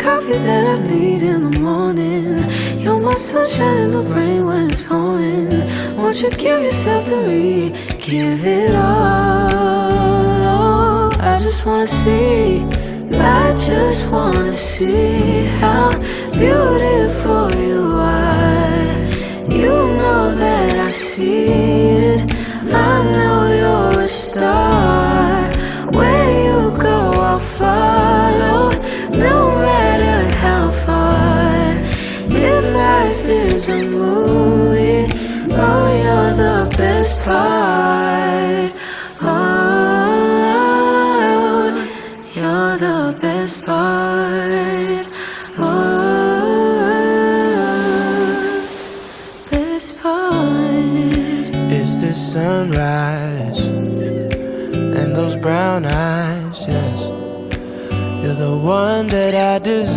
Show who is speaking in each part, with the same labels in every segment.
Speaker 1: coffee that I need in the morning. You're my sunshine in the rain when it's pouring. Won't you give yourself to me? Give it all. I just wanna see. I just wanna see how beautiful you are. The best part. Oh, best part.
Speaker 2: Is this sunrise and those brown eyes? Yes, you're the one that I desire.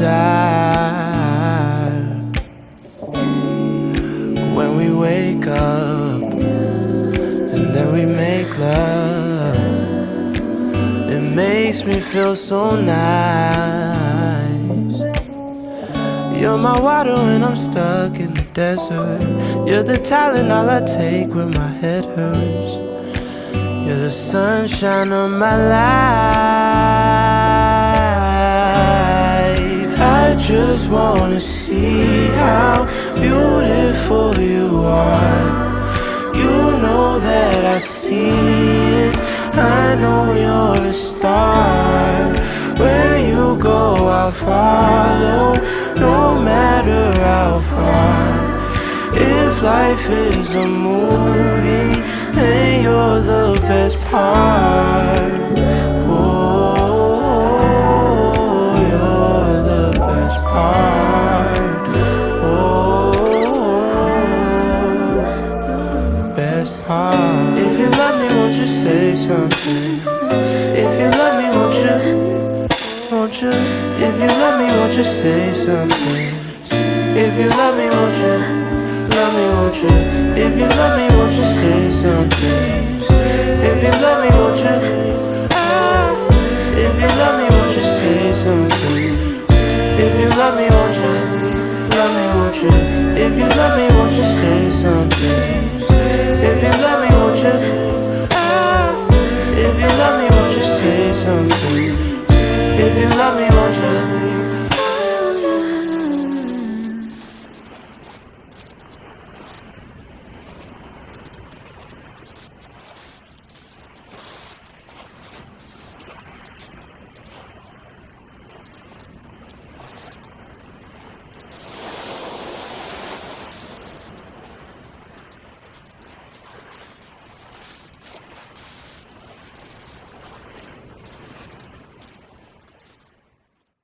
Speaker 2: When we wake up and then we make love, makes me feel so nice. You're my water when I'm stuck in the desert. You're the Tylenol I take when my head hurts. You're the sunshine of my life. I just wanna see how beautiful you are. You know that I see it. I know you're a star. Where you go, I'll follow, no matter how far. If life is a movie, then you're the best part. Won't you say something? If you love me, won't you? Won't you? If you love me, won't you say something? If you love me, won't you? Love me, won't you? If you love me, won't you say something? If you love me, won't you? Ah, If you love me, won't you say something? If you love me, won't you? Love me, won't you? If you love me, won't you say something?